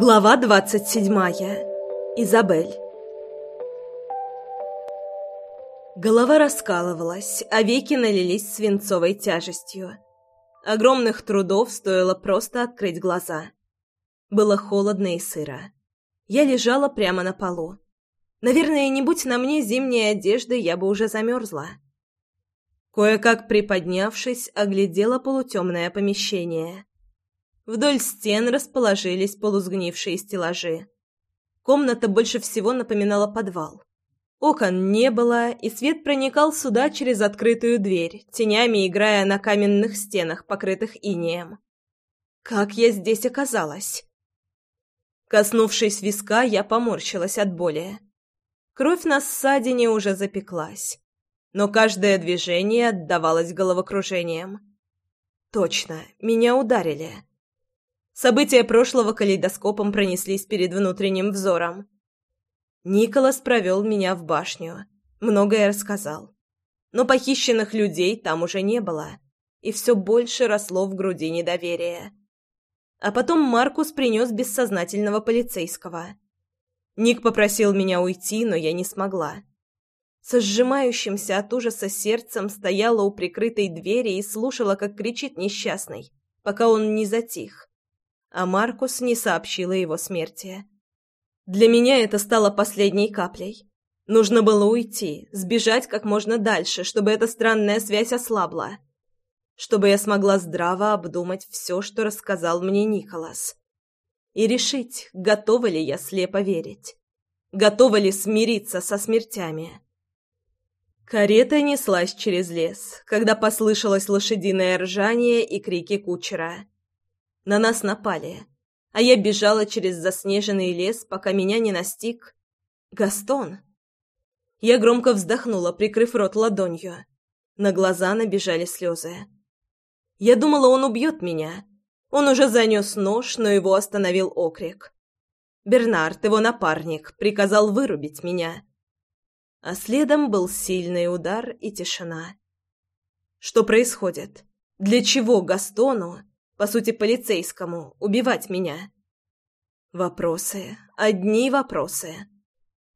Глава двадцать седьмая. Изабель. Голова раскалывалась, а веки налились свинцовой тяжестью. Огромных трудов стоило просто открыть глаза. Было холодно и сыро. Я лежала прямо на полу. Наверное, не будь на мне зимней одежды, я бы уже замерзла. Кое-как приподнявшись, оглядела полутемное помещение. Вдоль стен расположились полусгнившие стеллажи. Комната больше всего напоминала подвал. Окон не было, и свет проникал сюда через открытую дверь, тенями играя на каменных стенах, покрытых инеем. Как я здесь оказалась? Коснувшись виска, я поморщилась от боли. Кровь на ссадине уже запеклась, но каждое движение отдавалось головокружением. Точно, меня ударили. События прошлого калейдоскопом пронеслись перед внутренним взором. Николас провел меня в башню, многое рассказал. Но похищенных людей там уже не было, и все больше росло в груди недоверие. А потом Маркус принес бессознательного полицейского. Ник попросил меня уйти, но я не смогла. Со сжимающимся от ужаса сердцем стояла у прикрытой двери и слушала, как кричит несчастный, пока он не затих а Маркус не сообщил о его смерти. Для меня это стало последней каплей. Нужно было уйти, сбежать как можно дальше, чтобы эта странная связь ослабла. Чтобы я смогла здраво обдумать все, что рассказал мне Николас. И решить, готова ли я слепо верить. Готова ли смириться со смертями. Карета неслась через лес, когда послышалось лошадиное ржание и крики кучера. На нас напали, а я бежала через заснеженный лес, пока меня не настиг Гастон. Я громко вздохнула, прикрыв рот ладонью. На глаза набежали слезы. Я думала, он убьет меня. Он уже занес нож, но его остановил окрик. Бернард, его напарник, приказал вырубить меня. А следом был сильный удар и тишина. Что происходит? Для чего Гастону по сути полицейскому, убивать меня? Вопросы, одни вопросы.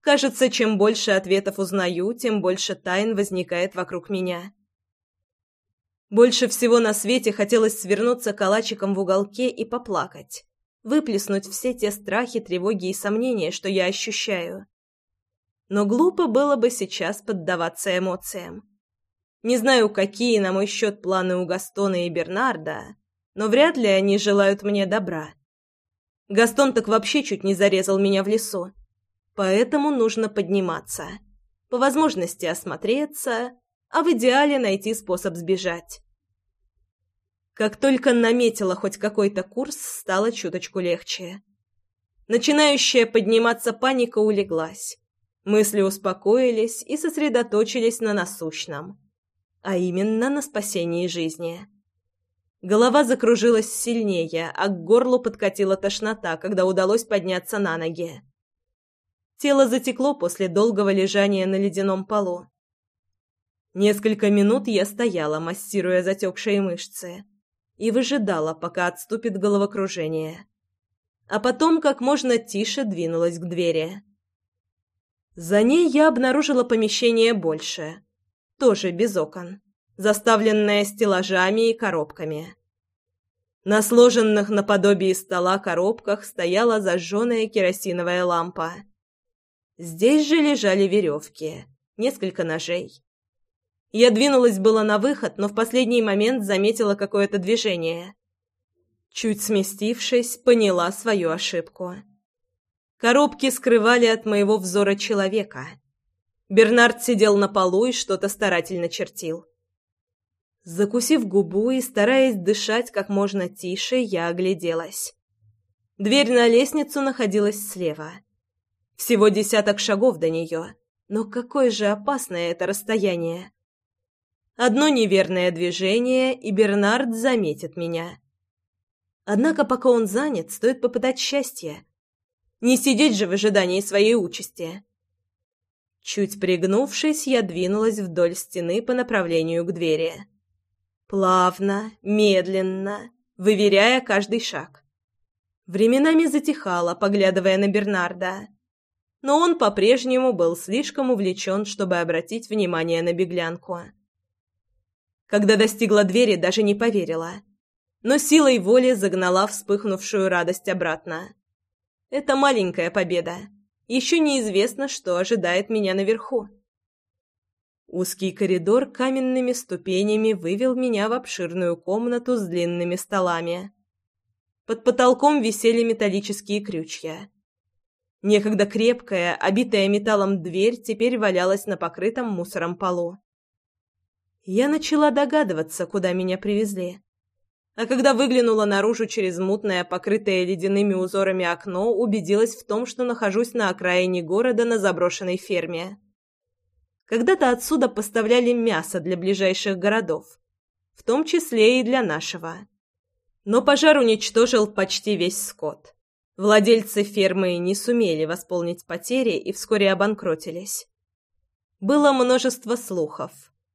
Кажется, чем больше ответов узнаю, тем больше тайн возникает вокруг меня. Больше всего на свете хотелось свернуться калачиком в уголке и поплакать, выплеснуть все те страхи, тревоги и сомнения, что я ощущаю. Но глупо было бы сейчас поддаваться эмоциям. Не знаю, какие на мой счет планы у Гастона и Бернарда, но вряд ли они желают мне добра. Гастон так вообще чуть не зарезал меня в лесу. Поэтому нужно подниматься. По возможности осмотреться, а в идеале найти способ сбежать. Как только наметила хоть какой-то курс, стало чуточку легче. Начинающая подниматься паника улеглась. Мысли успокоились и сосредоточились на насущном, а именно на спасении жизни. Голова закружилась сильнее, а к горлу подкатила тошнота, когда удалось подняться на ноги. Тело затекло после долгого лежания на ледяном полу. Несколько минут я стояла, массируя затекшие мышцы, и выжидала, пока отступит головокружение. А потом как можно тише двинулась к двери. За ней я обнаружила помещение больше, тоже без окон заставленная стеллажами и коробками. На сложенных наподобие стола коробках стояла зажженная керосиновая лампа. Здесь же лежали веревки, несколько ножей. Я двинулась было на выход, но в последний момент заметила какое-то движение. Чуть сместившись, поняла свою ошибку. Коробки скрывали от моего взора человека. Бернард сидел на полу и что-то старательно чертил. Закусив губу и стараясь дышать как можно тише, я огляделась. Дверь на лестницу находилась слева. Всего десяток шагов до нее, но какое же опасное это расстояние. Одно неверное движение, и Бернард заметит меня. Однако пока он занят, стоит попытать счастье. Не сидеть же в ожидании своей участи. Чуть пригнувшись, я двинулась вдоль стены по направлению к двери. Плавно, медленно, выверяя каждый шаг. Временами затихала, поглядывая на Бернарда. Но он по-прежнему был слишком увлечен, чтобы обратить внимание на беглянку. Когда достигла двери, даже не поверила. Но силой воли загнала вспыхнувшую радость обратно. Это маленькая победа. Еще неизвестно, что ожидает меня наверху. Узкий коридор каменными ступенями вывел меня в обширную комнату с длинными столами. Под потолком висели металлические крючья. Некогда крепкая, обитая металлом дверь теперь валялась на покрытом мусором полу. Я начала догадываться, куда меня привезли. А когда выглянула наружу через мутное, покрытое ледяными узорами окно, убедилась в том, что нахожусь на окраине города на заброшенной ферме. Когда-то отсюда поставляли мясо для ближайших городов, в том числе и для нашего. Но пожар уничтожил почти весь скот. Владельцы фермы не сумели восполнить потери и вскоре обанкротились. Было множество слухов,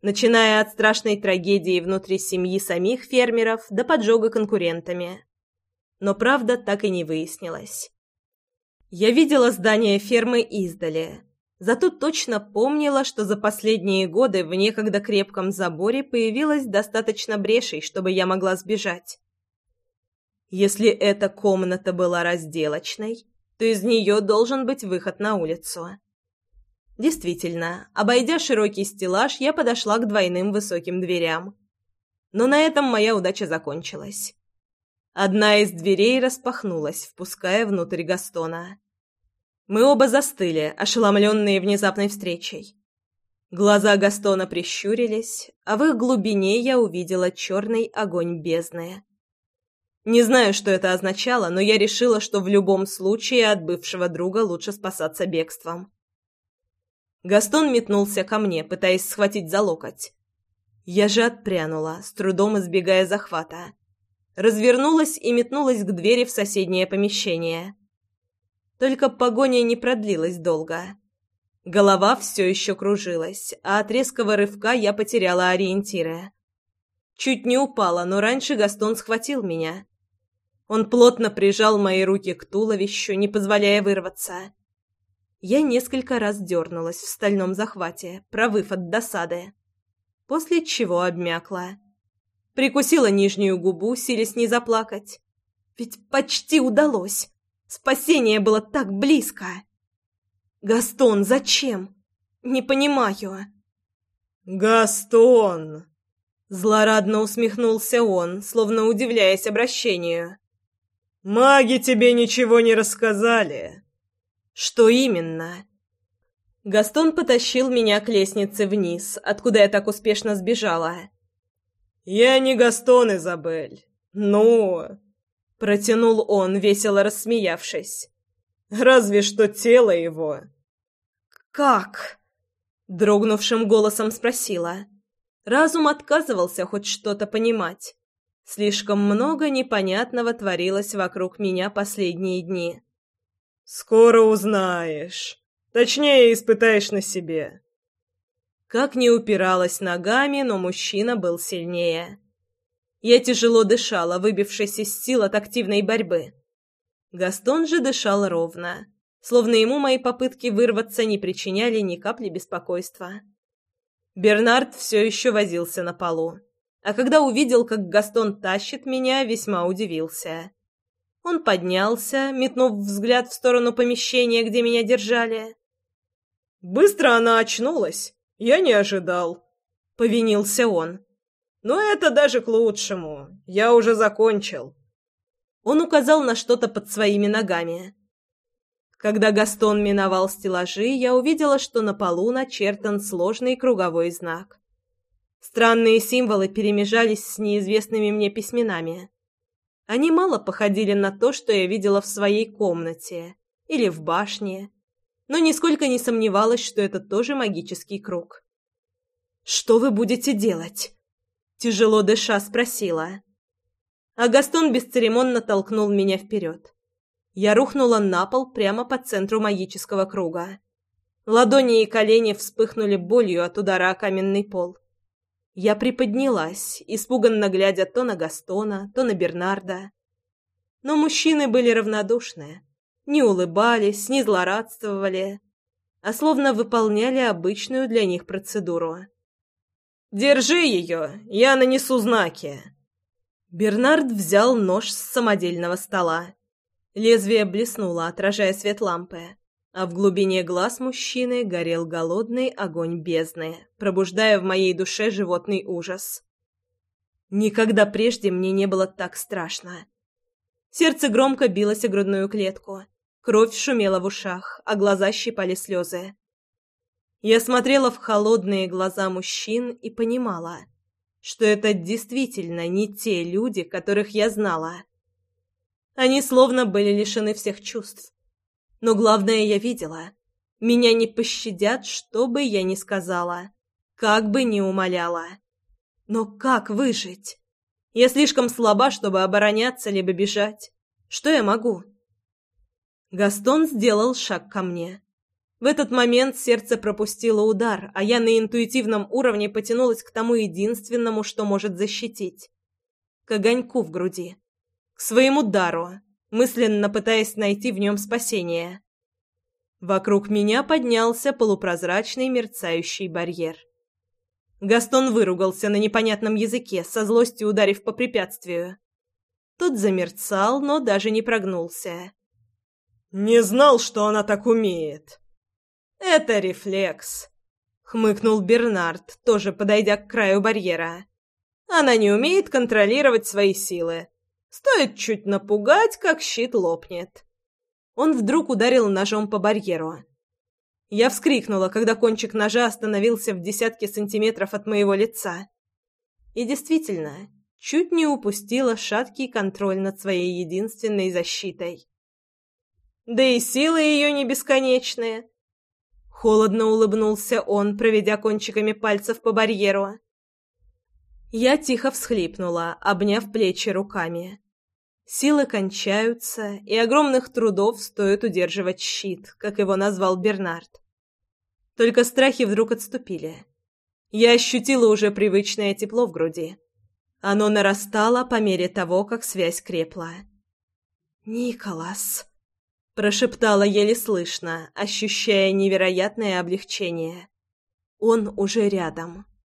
начиная от страшной трагедии внутри семьи самих фермеров до поджога конкурентами. Но правда так и не выяснилась. Я видела здание фермы издали, зато точно помнила, что за последние годы в некогда крепком заборе появилось достаточно брешей, чтобы я могла сбежать. Если эта комната была разделочной, то из нее должен быть выход на улицу. Действительно, обойдя широкий стеллаж, я подошла к двойным высоким дверям. Но на этом моя удача закончилась. Одна из дверей распахнулась, впуская внутрь Гастона. Мы оба застыли, ошеломленные внезапной встречей. Глаза Гастона прищурились, а в их глубине я увидела черный огонь бездны. Не знаю, что это означало, но я решила, что в любом случае от бывшего друга лучше спасаться бегством. Гастон метнулся ко мне, пытаясь схватить за локоть. Я же отпрянула, с трудом избегая захвата. Развернулась и метнулась к двери в соседнее помещение. Только погоня не продлилась долго. Голова все еще кружилась, а от резкого рывка я потеряла ориентиры. Чуть не упала, но раньше Гастон схватил меня. Он плотно прижал мои руки к туловищу, не позволяя вырваться. Я несколько раз дернулась в стальном захвате, провыв от досады, после чего обмякла. Прикусила нижнюю губу, силясь не заплакать. Ведь почти удалось. Спасение было так близко. «Гастон, зачем? Не понимаю». «Гастон!» Злорадно усмехнулся он, словно удивляясь обращению. Маги тебе ничего не рассказали. Что именно? Гастон потащил меня к лестнице вниз, откуда я так успешно сбежала. Я не Гастон, Изабель. Ну, протянул он, весело рассмеявшись. Разве что тело его. Как? дрогнувшим голосом спросила. Разум отказывался хоть что-то понимать. Слишком много непонятного творилось вокруг меня последние дни. «Скоро узнаешь. Точнее, испытаешь на себе». Как ни упиралась ногами, но мужчина был сильнее. Я тяжело дышала, выбившись из сил от активной борьбы. Гастон же дышал ровно, словно ему мои попытки вырваться не причиняли ни капли беспокойства. Бернард все еще возился на полу а когда увидел, как Гастон тащит меня, весьма удивился. Он поднялся, метнув взгляд в сторону помещения, где меня держали. «Быстро она очнулась. Я не ожидал», — повинился он. «Но это даже к лучшему. Я уже закончил». Он указал на что-то под своими ногами. Когда Гастон миновал стеллажи, я увидела, что на полу начертан сложный круговой знак. Странные символы перемежались с неизвестными мне письменами. Они мало походили на то, что я видела в своей комнате или в башне, но нисколько не сомневалась, что это тоже магический круг. «Что вы будете делать?» Тяжело дыша спросила. А Гастон бесцеремонно толкнул меня вперед. Я рухнула на пол прямо по центру магического круга. Ладони и колени вспыхнули болью от удара о каменный пол. Я приподнялась, испуганно глядя то на Гастона, то на Бернарда. Но мужчины были равнодушны, не улыбались, не злорадствовали, а словно выполняли обычную для них процедуру. «Держи ее, я нанесу знаки». Бернард взял нож с самодельного стола. Лезвие блеснуло, отражая свет лампы, а в глубине глаз мужчины горел голодный огонь бездны, пробуждая в моей душе животный ужас. Никогда прежде мне не было так страшно. Сердце громко билось о грудную клетку, кровь шумела в ушах, а глаза щипали слезы. Я смотрела в холодные глаза мужчин и понимала, что это действительно не те люди, которых я знала. Они словно были лишены всех чувств. Но главное я видела. Меня не пощадят, что бы я ни сказала, как бы ни умоляла. Но как выжить? Я слишком слаба, чтобы обороняться либо бежать. Что я могу? Гастон сделал шаг ко мне. В этот момент сердце пропустило удар, а я на интуитивном уровне потянулась к тому единственному, что может защитить. К огоньку в груди. К своему дару, мысленно пытаясь найти в нем спасение. Вокруг меня поднялся полупрозрачный мерцающий барьер. Гастон выругался на непонятном языке, со злостью ударив по препятствию. Тот замерцал, но даже не прогнулся. «Не знал, что она так умеет», «Это рефлекс», — хмыкнул Бернард, тоже подойдя к краю барьера. «Она не умеет контролировать свои силы. Стоит чуть напугать, как щит лопнет». Он вдруг ударил ножом по барьеру. Я вскрикнула, когда кончик ножа остановился в десятке сантиметров от моего лица. И действительно, чуть не упустила шаткий контроль над своей единственной защитой. Да и силы ее не бесконечные. Холодно улыбнулся он, проведя кончиками пальцев по барьеру. Я тихо всхлипнула, обняв плечи руками. Силы кончаются, и огромных трудов стоит удерживать щит, как его назвал Бернард. Только страхи вдруг отступили. Я ощутила уже привычное тепло в груди. Оно нарастало по мере того, как связь крепла. «Николас!» Прошептала еле слышно, ощущая невероятное облегчение. Он уже рядом.